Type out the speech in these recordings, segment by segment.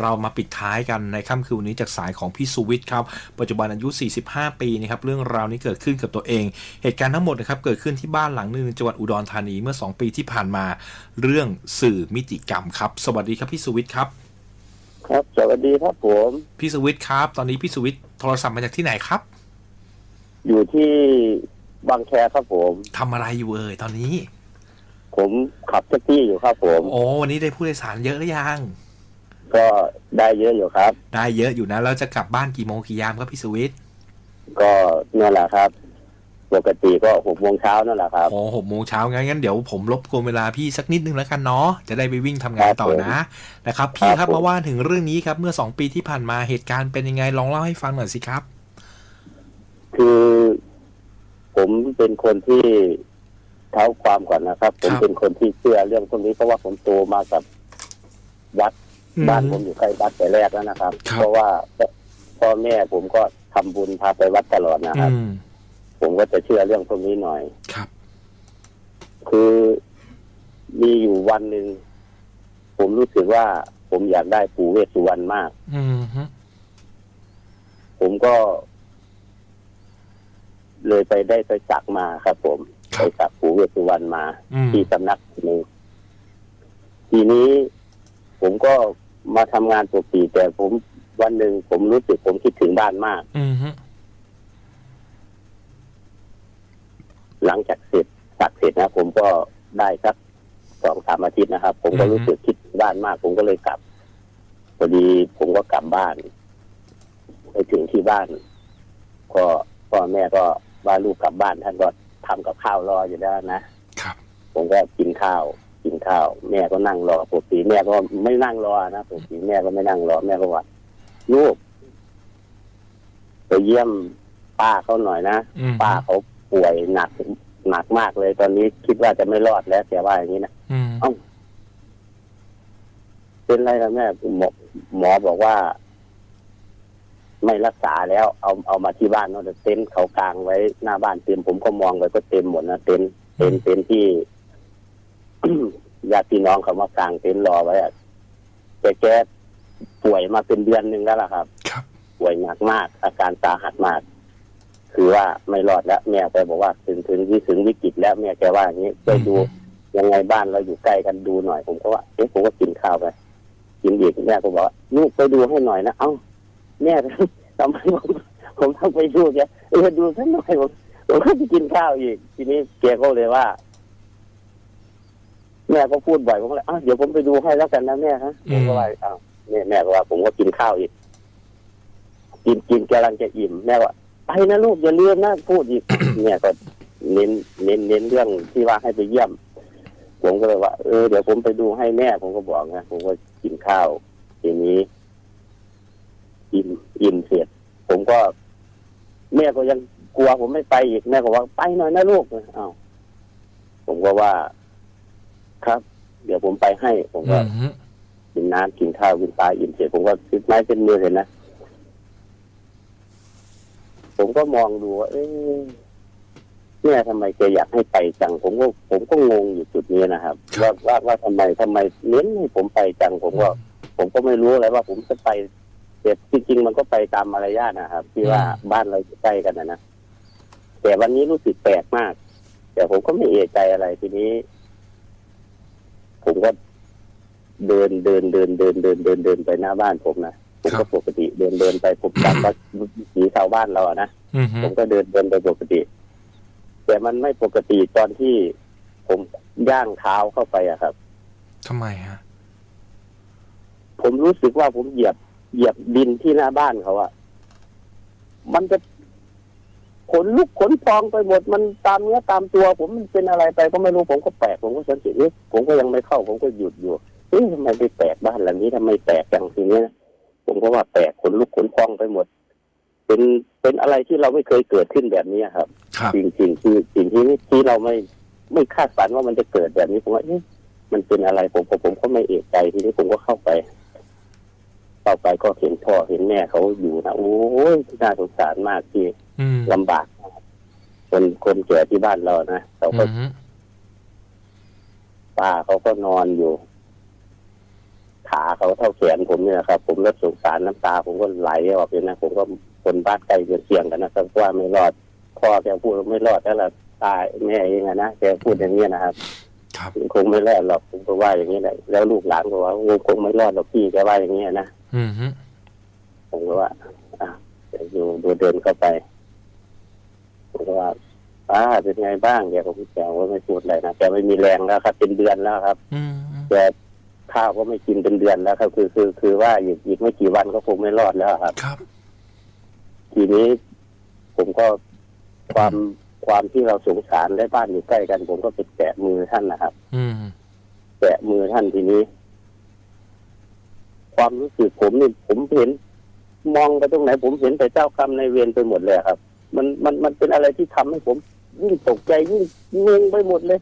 เรามาปิดท้ายกันในค่ำคืนวันนี้จากสายของพี่สุวิทย์ครับ ปัจจุบันอายุ 45 ปีนะครับเรื่องราวนี้เกิดขึ้นกับตัวเอง เหตุการณ์ทั้งหมดนะครับเกิดขึ้นที่บ้านหลังหนึ่งในจังหวัดอุดรธานีเมื่อ 2 ปีที่ผ่านมาเรื่องสื่อมิติกรรมครับ สวัสดีครับพี่สุวิทย์ครับ ครับ สวัสดีครับผมพี่สุวิทย์ครับ ตอนนี้พี่สุวิทย์โทรศัพท์มาจากที่ไหนครับ อยู่ที่บางแคครับผมทำอะไรอยู่เอ่ยตอนนี้ ผมขับแท็กซี่อยู่ครับผม โอ้วันนี้ได้ผู้โดยสารเยอะหรือยัง ก็ได้เยอะอยู่ครับ ได้เยอะอยู่นะแล้วจะกลับบ้านกี่โมงกี่ยามครับพี่สุวิทย์ก็นั่นแหละครับ ปกติก็หกโมงเช้านั่นแหละครับโอ้หกโมงเช้างั้นงั้นเดี๋ยวผมรบกวนเวลาพี่สักนิดนึงแล้วกันเนาะจะได้ไปวิ่งทำงานต่อนะนะครับ พี่ครับผมมาว่าถึงเรื่องนี้ครับ เมื่อสองปีที่ผ่านมาเหตุการณ์เป็นยังไงลองเล่าให้ฟังหน่อยสิครับ คือผมเป็นคนที่เท้าความก่อนนะครับ ผมครับเป็นคนที่เชื่อเรื่องพวกนี้เพราะว่าผมโตมากับวัด บ้านผมอยู่ใกล้วัดแต่แรกแล้วนะครับครับเพราะว่าพ่อแม่ผมก็ทำบุญพาไปวัดตลอดนะครับอืมผมก็จะเชื่อเรื่องพวกนี้หน่อยครับ คือมีอยู่วันหนึ่งผมรู้สึกว่าผมอยากได้ปู่เวสสุวรรณมากอืมฮึผมก็ เลยไปได้ไปสักมาครับ ผมคไปรับสักปู่เวสสุวรรณมาอืมที่สำนักหนึ่งทีนี้ผมก็ มาทำงานปกติแต่ผมวันหนึ่งผมรู้สึกผมคิดถึงบ้านมาก อืมฮึหลังจากเสร็จสักเสร็จนะผมก็ได้สักสองสามอาทิตย์นะครับ ผมก็รู้สึกคิดถึงบ้านมาก ผมก็เลยกลับพอดีผมก็กลับบ้านไปถึงที่บ้าน ก็พ่อแม่ก็ว่าลูกกลับบ้านท่านก็ทำกับข้าวรออยู่แล้วนะครับ ผมก็กินข้าวกิน ข้าวแม่ก็นั่งรอปกติแม่ก็ไม่นั่งรอนะปกติแม่ก็ไม่นั่งรอแม่ก็ว่าลูกไปเยี่ยมป้าเขาหน่อยนะอืม ป้าเขาป่วยหนักหนักมากเลย ตอนนี้คิดว่าจะไม่รอดแล้วแกว่าอย่างนี้นะ อืมเอ้า เป็นไรนะแม่หมอหมอบอกว่า ไม่รักษาแล้ว เอาเอามาที่บ้านเนาะแต่เต็นท์เขากลางไว้หน้าบ้านเต็มผมก็มองไปก็เต็มหมดนะเต็นท์เต็นท์เต็นท์ที่ ญาติพี่น้องเขามากางเต็นท์รอไว้อะแกแกป่วยมาเป็นเดือนหนึ่งแล้วล่ะครับ ครับ ป่วยหนักมาก อาการสาหัสมาก คือว่าไม่รอดแล้วแม่ไปบอกว่าถึงถึงที่ถึงวิกฤตแล้วแม่แกว่าอย่างนี้ไปดูยังไงบ้านเราอยู่ใกล้กันดูหน่อยผมก็ว่าเอ๊ะผมก็กินข้าวไปกินอีกแม่ก็บอกว่าลูกไปดูให้หน่อยนะเอ้าแม่ทำไมผมผมต้องไปดูแกเออดูสักหน่อยผมผมก็ไปกินข้าวอีก ทีนี้แกก็เลยว่า แม่ก็พูดบ่อยผมก็เลยอ้าวเดี๋ยวผมไปดูให้แล้วกันนะแม่ฮะผมก็ว่าอ้าวแม่แม่ก็ว่าผมก็กินข้าวอีก กินกินกำลังจะอิ่มแม่ว่าไปนะลูกอย่าลืมนะพูดอีกเนี่ยก็เน้นเน้นเน้นเรื่องที่ว่าให้ไปเยี่ยม ผมก็เลยว่าเออเดี๋ยวผมไปดูให้แม่ผมก็บอกนะผมก็กินข้าวทีนี้อิ่มอิ่มเสร็จผมก็ แม่ก็ยังกลัวผมไม่ไปอีกแม่ก็ว่าไปหน่อยนะลูกอ้าวผมก็ว่า ครับ เดี๋ยวผมไปให้ผมอืก็มฮึกินน้ำกินข้าวกินปลาอิ่มเสร็จผมก็ซื้อไม้เป็นมือเห็นนะผมก็มองดูว่าเอ๊ะเนี่ยทำไมแกอยากให้ไปจัง ผมก็ผมก็งงอยู่จุดนี้นะครับว่าว่าว่าทำไมทำไมเน้นให้ผมไปจัง ผมก็ ผมก็ไม่รู้อะไรว่า ผมจะไปแต่จริงๆมันก็ไปตามมารยาทนะครับ ที่ว่าบ้านเราอยู่ใกล้กันนะนะแต่วันนี้รู้สึกแปลกมาก แต่ผมก็ไม่เอะใจอะไรทีนี้ ผมก็เดินเดินเดินเดินเดินเดินเดินไปหน้าบ้านผมนะผมก็ปกติเดินเดินไปผมจำว่าสีชาวบ้านเราอะนะอืมฮึผมก็เดินเดินไปปกติ แต่มันไม่ปกติตอนที่ผมย่างเท้าเข้าไปอะครับทำไมฮะผมรู้สึกว่าผมเหยียบเหยียบดินที่หน้าบ้านเขาอะมันจะ ขนลุกขนพองไปหมดมันตามเนื้อตามตัว ผมมันเป็นอะไรไปก็ไม่รู้ผมก็แปลกผมก็สังเกตเอ๊ะผมก็ยังไม่เข้า ผมก็หยุดอยู่เอ๊ะทำไมไปแปลกบ้านหลังนี้ทำไมแปลกอย่างทีเนี้ยผมก็ว่าแปลกขนลุกขนพองไปหมด เป็นเป็นอะไรที่เราไม่เคยเกิดขึ้นแบบนี้ครับครับสิ่งสิ่งที่สิ่งที่ที่เราไม่ไม่คาดฝันว่ามันจะเกิดแบบนี้ผมว่าเอ๊ะมันเป็นอะไรผมผมผมก็ไม่เอะใจทีนี้ผมก็เข้าไป เข้าไปก็เห็นพ่อเห็นแม่เขาอยู่นะโอ้ยน่าสงสารมากที่อืมลำบากมากคนคนแก่ที่บ้านเรานะเขาอืก็มฮึป้าเขาก็นอนอยู่ ขาเขาเท่าแขนผมเนี่ยครับ ผมรับสงสารน้ำตา ผมก็ไหลออกเลยนะผมก็คนบ้านใกล้เคียงกันนะครับว่าไม่รอดพ่อแกพูดว่าไม่รอดแล้วล่ะตายแม่เองอะนะแกพูดอย่างนี้ยนะครับครับคงไม่รอดหรอกผมก็ว่าอย่างนี้แหละแล้วลูกหลานก็ว่าคงไม่รอดหรอกพี่แกว่าอย่างนี้ยนะอืมฮึ ผมก็ว่าอะเดี๋ยวอยู่ดูเดินเข้าไปผมก็ว่าป้าเป็นไงบ้างแกก็พูดแกว่าไม่พูดอะไรนะแกไม่มีแรงแล้วครับ เป็นเดือนแล้วครับอืมอืมแกข้าวก็ไม่กินเป็นเดือนแล้วครับ คือคือ คือว่าอีกอีกไม่กี่วันก็คงไม่รอดแล้วครับ ครับ ทีนี้ผมก็ความความที่เราสงสารและบ้านอยู่ใกล้กัน ผมก็ไปแตะมือท่านนะครับ อืมแตะมือท่านทีนี้ ความรู้สึกผมนี่ผมเห็น มองไปตรงไหน ผมเห็นแต่เจ้ากรรมในายเวรไปหมดเลยครับ มันมันมันเป็นอะไรที่ทำให้ผมยิ่งตกใจยิ่งงงไปหมดเลย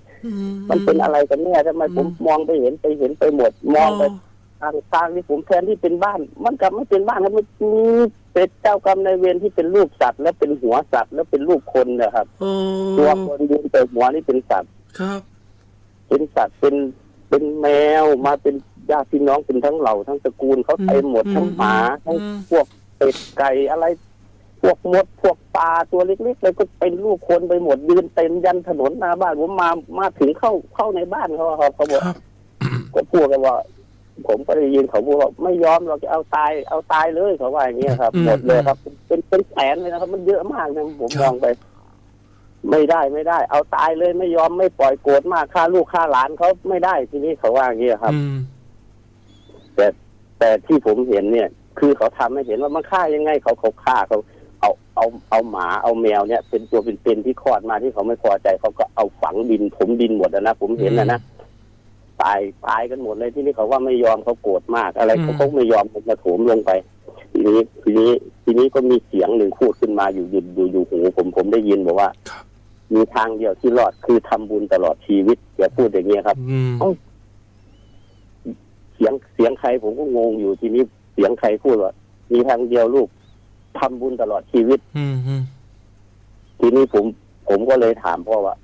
มันเป็นอะไรกันแน่ทำไมผมมองไปเห็นไปเห็นไปหมด มองไปทางทางที่ผมแทนที่เป็นบ้าน มันกลับไม่เป็นบ้านครับมันมีเป็นเจ้ากรรมในายเวรที่เป็นรูปสัตว์แล้วเป็นหัวสัตว์แล้วเป็นรูปคนนะครับโอ้ตัวคนยืนแต่หัวนี่เป็นสัตว์ครับ เป็นสัตว์เป็นเป็นแมวมาเป็น ญาติพี่น้องเป็นทั้งเหล่าทั้งตระกูลเขาเต็มหมดทั้งหมาทั้งพวกเป็ดไก่อะไร พวกมดพวกปลาตัวเล็กๆเลยก็เป็นลูกคนไปหมดยืนเต็มยันถนนหน้าบ้านผมมามาถึงเข้าเข้าในบ้านเขาอะครับเขาบอกครับก็พูดกันว่า ผมก็ได้ยินเขาพูดว่าไม่ยอมเราจะเอาตายเอาตายเลยเขาว่าอย่างเงี้ยครับอืมหมดเลยครับ เป็นเป็นแสนเลยนะครับ มันเยอะมากนะผมครัมบองไปไม่ได้ไม่ได้ เอาตายเลยไม่ยอมไม่ปล่อยโกรธมากฆ่าลูกฆ่าหลานเขาไม่ได้ทีนี้เขาว่าอย่างเงี้ยครับอืม แต่แต่ที่ผมเห็นเนี่ย คือเขาทำให้เห็นว่ามันฆ่ายังไง เขาเขาฆ่าเขาเอาเอาเอาหมาเอาแมวเนี่ย เป็นตัวเป็นๆที่คลอดมาที่เขาไม่พอใจเขาก็เอาฝังดินถมดินหมดอะนะผมเห็นนะนะตายตายกันหมดเลยที่นี่เขาว่าไม่ยอมเขาโกรธมากอะไรเขาเขาไม่ยอมเขาจะโถมลงไป ทีนี้ทีนี้ทีนี้ก็มีเสียงหนึ่งพูดขึ้นมาอยู่อยู่อยู่อยู่หูผมผมได้ยินบอกว่าครับมีทางเดียวที่รอดคือทำบุญตลอดชีวิตอย่าพูดอย่างเงี้ยครับอืม เอ้าเสียงเสียงใครผมก็งงอยู่ทีนี้เสียงใครพูดว่ามีทางเดียวลูกทำบุญตลอดชีวิต อืมอืมทีนี้ผม ผมก็เลยถามพ่อว่า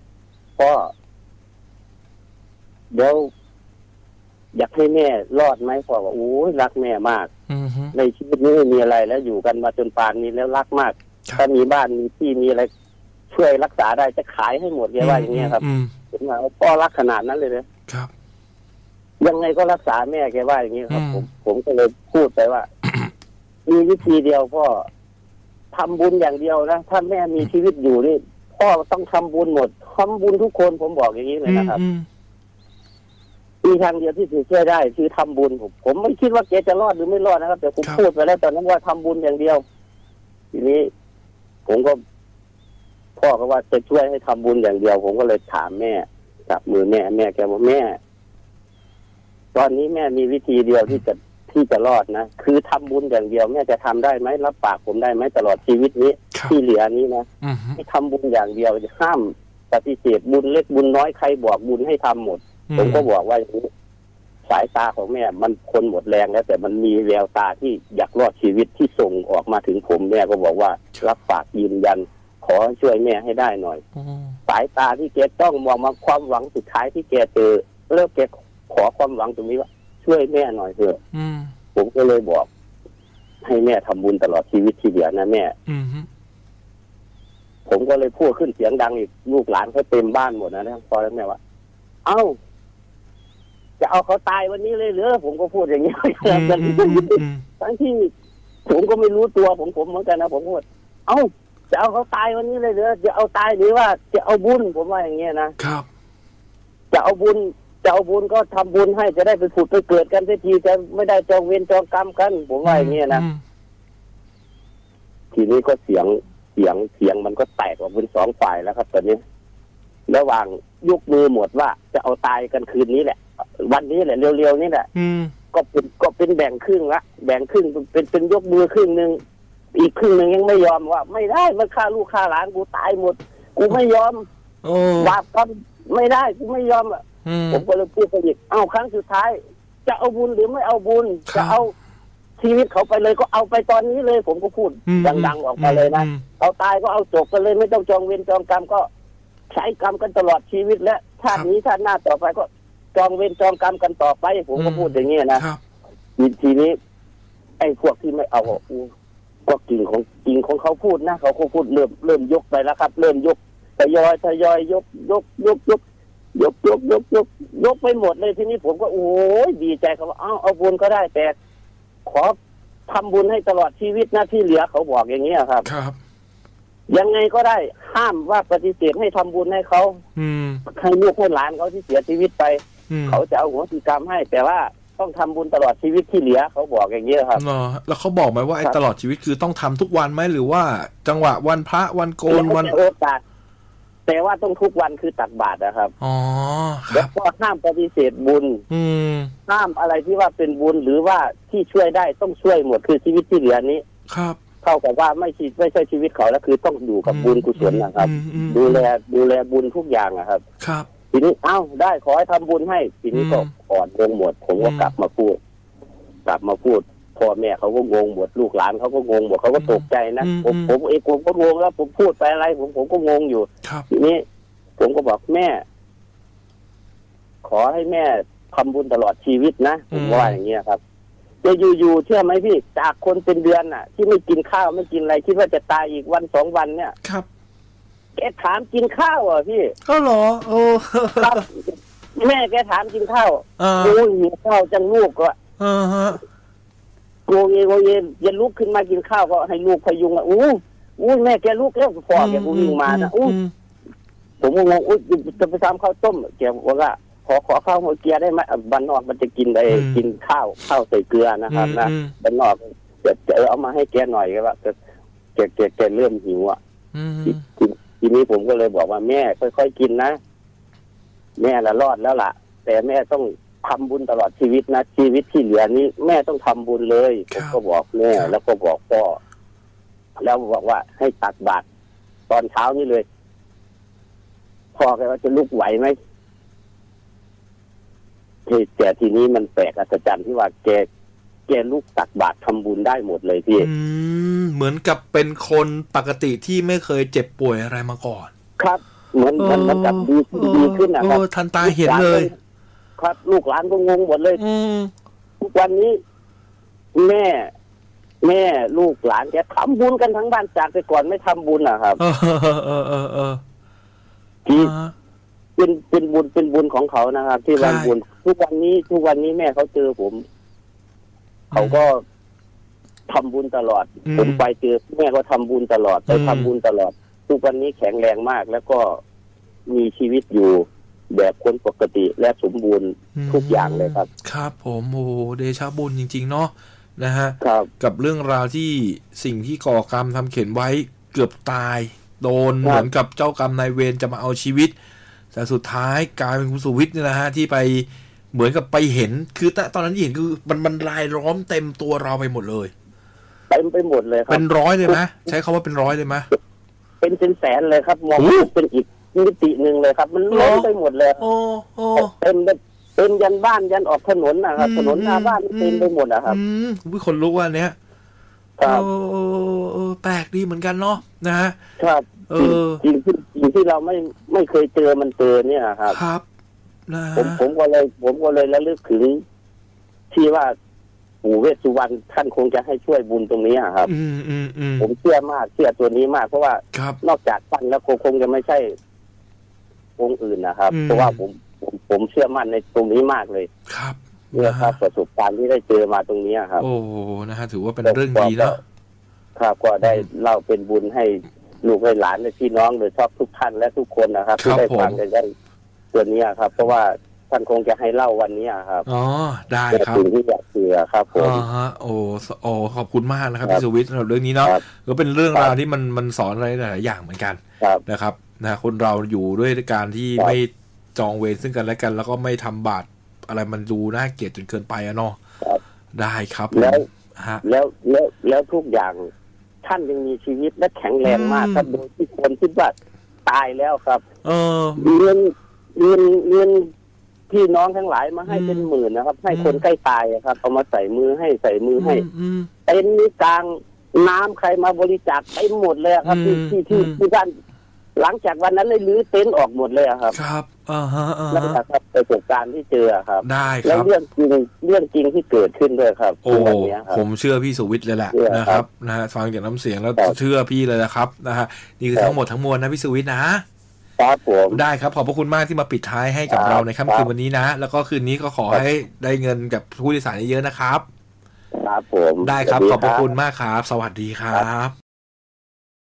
พ่อเดี๋ยวอยากให้แม่รอดไหมพ่อว่าโอ้ยรักแม่มากอืมฮึในชีวิตนี้ไม่มีอะไรแล้วอยู่กันมาจนป่านนี้แล้วรักมากครับถ้ามีบ้านมีที่มีอะไรช่วยรักษาได้จะขายให้หมดแกว่าอย่างเงี้ยครับอืมผมว่าพ่อรักขนาดนั้นเลยเลยครับ ยังไงก็รักษาแม่แกว่าอย่างนี้ครับ อืม ผมผมก็เลยพูดไปว่า มีวิธีเดียวพ่อทำบุญอย่างเดียวนะถ้าแม่มีชีวิตอยู่นี่พ่อต้องทำบุญหมดทำบุญทุกคนผมบอกอย่างนี้เลยนะครับ อืมมีทางเดียวที่จะช่วยได้คือทำบุญผมผมไม่คิดว่าแกจะรอดหรือไม่รอดนะครับ แต่ผมครับพูดไปแล้วตอนนั้นว่าทำบุญอย่างเดียว ทีนี้ ผมก็ พ่อก็ว่าจะช่วยให้ทำบุญอย่างเดียว ผมก็เลยถามแม่จับมือแม่แม่แกบอกแม่ ตอนนี้แม่มีวิธีเดียวที่จะที่จะรอดนะ คือทำบุญอย่างเดียวแม่จะทำได้ไหมรับปากผมได้ไหมตลอดชีวิตนี้ครับที่เหลือนี้นะอืมฮึให้ทำบุญอย่างเดียวห้ามปฏิเสธบุญเล็กบุญน้อยใครบอกบุญให้ทำหมด ผมก็บอกว่าอย่างนี้สายตาของแม่มันคนหมดแรงแล้ว แต่มันมีแววตาที่อยากรอดชีวิตที่ส่งออกมาถึงผมแม่ก็บอกว่า รับปากยืนยัน ขอให้ช่วยแม่ให้ได้หน่อยอืมสายตาที่แกต้องมองมาความหวังสุดท้ายที่แกเจอแล้วแกข อความหวังตรงนี้ว่า ช่วยแม่หน่อยเถอะอืมผมก็เลยบอก ให้แม่ทำบุญตลอดชีวิตที่เหลือนะแม่อืมฮึผมก็เลยพูดขึ้นเสียงดังอีกลูกหลานเขาเต็มบ้านหมดนะนะพอแล้วแม่ว่า เอ้า จะเอาเขาตายวันนี้เลยเหรอผมก็พูดอย่างนี้อืมอืมอืมอืมทั้งที่ผมก็ไม่รู้ตัวผมผมเหมือนกันนะผมพูดเอ้าจะเอาเขาตายวันนี้เลยเหรอจะเอาตายหรือว่า จะเอาบุญผมว่าอย่างเงี้ยนะครับ จะเอาบุญ จะเอาบุญก็ทำบุญให้จะได้ไปผุดไปเกิดกันสักทีจะไม่ได้จองเวรจองกรรมกันผมว่าอย่างเงี้ยนะอืมทีนี้ก็เสียงเสียงเสียงมันก็แตกออกเป็นสองฝ่ายแล้วครับตอนนี้ระหว่างยกมือหมดว่าจะเอาตายกันคืนนี้แหละ วันนี้แหละเร็วๆนี่แหละอืมก็เป็นก็เป็นแบ่งครึ่งละแบ่งครึ่งเป็นเป็นยกมือครึ่งหนึ่งอีกครึ่งหนึ่งยังไม่ยอมว่า ไม่ได้มันฆ่าลูกฆ่าหลานกูตายหมด กูไม่ยอมโอ้บาปกรรมไม่ได้กูไม่ยอมอะอืม ผมก็เลยพูดไปอีกเอาครั้งสุดท้าย จะเอาบุญหรือไม่เอาบุญครับจะเอาชีวิตเขาไปเลยก็เอาไปตอนนี้เลย ผมก็พูดอืมดังๆออกมาเลยนะอืมเอาตายก็เอาจบกันเลยไม่ต้องจองเวรจองกรรมก็ใช้กรรมกันตลอดชีวิตและชาตินี้ชาติหน้าต่อไปก็จองเวรจองกรรมกันต่อไป ผมก็อืมพูดอย่างนี้นะครับทีทีนี้ ไอ้พวกที่ไม่เอาอู้ก็กิ่งของกิ่งของเขาพูดนะเขาก็พูดเริ่มเริ่มยกไปแล้วครับ เริ่มยกทยอยทยอยยกยกยกยก ยกยกยกยกยกไปหมดเลยทีนี้ผมก็โอ้ยดีใจเขาว่าเอาเอาบุญก็ได้แต่ ขอทำบุญให้ตลอดชีวิตนะที่เหลือเขาบอกอย่างนี้ยครับ ครับ ยังไงก็ได้ห้ามว่าปฏิเสธให้ทำบุญให้เขาอืมให้ลูกให้หลานเขาที่เสียชีวิตไปอืมเขาจะเอาหัวสีกรรมให้ แต่ว่าต้องทำบุญตลอดชีวิตที่เหลือเขาบอกอย่างนี้ยครับเหรอแล้วเขาบอกไหมว่าไอ้ครับตลอดชีวิตคือต้องทำทุกวันไหมหรือว่า จังหวะวันพระวันโกนวันแล้วแต่โอกาส แต่ว่าต้องทุกวันคือตักบาตรนะครับอ๋อคแล้รัวบ ก็ห้ามปฏิเสธบุญ อืม ห้ามอะไรที่ว่าเป็นบุญหรือว่าที่ช่วยได้ต้องช่วยหมดคือชีวิตที่เหลือนี้ ครับ เท่ากับว่าไม่ชีไม่ใช่ชีวิตเขาแล้วคือต้องอยู่กับบุญกุศลนะครับ อืมอืม ดูแลดูแลบุญทุกอย่างนะครับ ครับ ทีนี้เอ้าได้ขอให้ทำบุญให้ทีนี้ก็อืมอ่อนลงหมด ผมก็อืม กลับมาพูด กลับมาพูด พ่อแม่เขาก็งงหมดลูกหลานเขาก็งงหมดเขาก็ตกใจนะอืมผมอืมผมเองผมก็งงแล้วผมพูดไปอะไรผมผมก็งงอยู่ครับทีนี้ผมก็บอกแม่ ขอให้แม่ทำบุญตลอดชีวิตนะผมก็ว่าอย่างเงี้ยครับจะอยู่ๆเชื่อไหมพี่จากคนเป็นเดือนน่ะ ที่ไม่กินข้าวไม่กินอะไรคิดว่าจะตายอีกวันสองวันเนี่ยครับแกถามกินข้าวเหรอะพี่ก็เหรอ โอ้ครับแม่แกถามกินข้าวอ่าโอ้ยหิวข้าวจังลูกก็อ่าฮะ โกเยโกเยจะลุกขึ้นมากินข้าวก็ให้ลูกพยุงอะอู้อู้แม่แกลุกแล้วพอแกก็วิ่งมานะอู้อืมผมก็งงอุ้ยจะไปทำข้าวต้มแกบอกว่าขอขอข้าวหัวเกียร์ได้ไหมอะบ้านนอกมันจะกินไอ้กินข้าวข้าวใส่เกลือนะครับนะอืมบ้านนอกจะจะเอามาให้แกหน่อยก็ว่าแกแกแกแกเริ่มหิวอะอืมทีทีนี้ผมก็เลยบอกว่าแม่ค่อยๆกินนะแม่ละรอดแล้วล่ะ แต่แม่ต้อง ทำบุญตลอดชีวิตนะชีวิตที่เหลือนี้ แม่ต้องทำบุญเลยผมก็บอกแม่แล้วก็บอกพ่อแล้วบอกว่าให้ตักบาตรตอนเช้านี่เลยพ่อแกว่าจะลุกไหวไหมที่แต่ทีนี้มันแปลกอัศจรรย์ที่ว่าแกแกลุกตักบาตรทำบุญได้หมดเลยพี่อืมเหมือนกับเป็นคนปกติที่ไม่เคยเจ็บป่วยอะไรมาก่อน ครับ เหมือนเหมือนเหมันกับดีขึ้นดีขึ้นนะคโอ้รับทันตาเห็นเลย ครับลูกหลานก็งงหมดเลยอืมทุกวันนี้ แม่ แม่ลูกหลานแกทำบุญกันทั้งบ้านจากแต่ก่อนไม่ทำบุญนะครับเออเออเออเออที่อ่าเป็นเป็นบุญเป็นบุญของเขานะครับ ที่วันใช่บุญทุกวันนี้ทุกวันนี้แม่เขาเจอผม เขาก็ทำบุญตลอดอืมผมไปเจอแม่ก็ทำบุญตลอดไปอืมทำบุญตลอด ทุกวันนี้แข็งแรงมากแล้วก็มีชีวิตอยู่ แบบคนปกติและสมบูรณ์ทุกอย่างเลยครับ ครับผมโอ้เดชะบุญจริง ๆ เนาะนะฮะครับกับเรื่องราวที่สิ่งที่ก่อกรรมทำเข็นไว้เกือบตาย โดนครับเหมือนกับเจ้ากรรมนายเวรจะมาเอาชีวิต แต่สุดท้ายกลายเป็นคุณสุวิทย์เนี่ยนะฮะที่ไปเหมือนกับไปเห็น คือตอนนั้นที่เห็นคือมันมันลายล้อมเต็มตัวเราไปหมดเลยเต็มไปหมดเลยครัเป็บนร้อยเลยไหมใช้คาว่าเป็นร้อยเลยไหมเป็นเป็นแสนเลยครับมองโอ้เป็นอีก มิติหนึ่งเลยครับ มันเหรล้อนไปหมดเลยโอ้โอ้เต็มเลยเป็นยันบ้านยันออกถนนนะครับถนนหน้าบ้านเต็มไปหมดนะครับอืมวิคนรู้ว่าเนี้ยครับเออเออเออแปลกดีเหมือนกันเนาะนะฮะครับ เออสิ่งที่สิ่งที่เราไม่ไม่เคยเจอมันเจอเนี่ยครับ ครับนะผมฮะผมก็เลย ผมก็เลยระลึกถึงที่ว่าปู่เวสสุวรรณท่านคงจะให้ช่วยบุญตรงนี้อะครับ อืมอืมอืมผมเชื่อมากเชื่อตัวนี้มากเพราะว่าครับนอกจากท่านแล้วคงคงจะไม่ใช่ องค์อื่นนะครับอืมเพราะว่าผมผมผมเชื่อมั่นในตรงนี้มากเลยครับเนี่ยนะครัฮะบประสบการณ์ที่ได้เจอมาตรงนี้ครับ โอ้นะฮะถือว่าเป็นเรื่องดีเนาะครับก็ได้เล่าเป็นบุญให้ลูกให้หลานและพี่น้องโดยชอบทุกท่านและทุกคนนะครับที่ได้ฟังได้ได้ตัวนี้ครับ เพราะว่าท่านคงจะให้เล่าวันนี้ครับอ๋อได้เป็นครับสิ่งที่อยากเชื่อครับผมอ๋อฮะโอ้สโอ้ขอบคุณมากนะครับครับพี่สวิทย์สำหรับเรื่องนี้เนาะครับก็เป็นเรื่องครับราวที่มันมันสอนอะไรหลายๆอย่างเหมือนกันครับนะครับ นะคนเราอยู่ด้วยการที่ครับไม่จองเวรซึ่งกันและกัน แล้วก็ไม่ทำบาปอะไรมันดูน่าเกลียดจนเกินไปอะเนาะครับได้ครับแล้วฮะแล้วแล้วแล้วทุกอย่างท่านยังมีชีวิตและแข็งแรงมากอืมครับโดยที่คนคิดว่าตายแล้วครับ เออเงินเงินเงินพี่น้องทั้งหลายมาให้อืมเป็นหมื่นนะครับ ให้อืมคนใกล้ตายอะครับเอามาใส่มือให้ใส่มือให้อืมอืมเต็นท์นี้กลางน้ำใครมาบริจาคเต็มหมดเลยครับอืที่มที่ที่อืมที่ด้าน หลังจากวันนั้นเลยรื้อเต็นท์ออกหมดเลยอะครับ ครับอ่าฮะอ่านั่นฮะแหละครับประสบการณ์ที่เจออะครับ ได้คแล้วรับ เรื่องจริงเรื่องจริงที่เกิดขึ้นด้วยครับโอ้ทุกวันเนี้ยครับ ผมเชื่อพี่สุวิทย์เลยแหละเชื่อนะคครัรับบนะฮะฟังจากน้ำเสียงแล้วครับเชื่อพี่เลยนะครับนะฮะนี่คือครับ ทั้งหมดทั้งมวลนะพี่สุวิทย์นะ ครับผม ได้ครับ ขอบพระคุณมากที่มาปิดท้ายให้กับครับเราในค่ำคืครันบวันนี้นะ แล้วก็คืนนี้ก็ขอครับ ให้ได้เงินกับผู้โดยสารเยอะๆนะครับ ครับผมได้ครับสวัสขอบพระคุณมากครับ สวัสดีครับ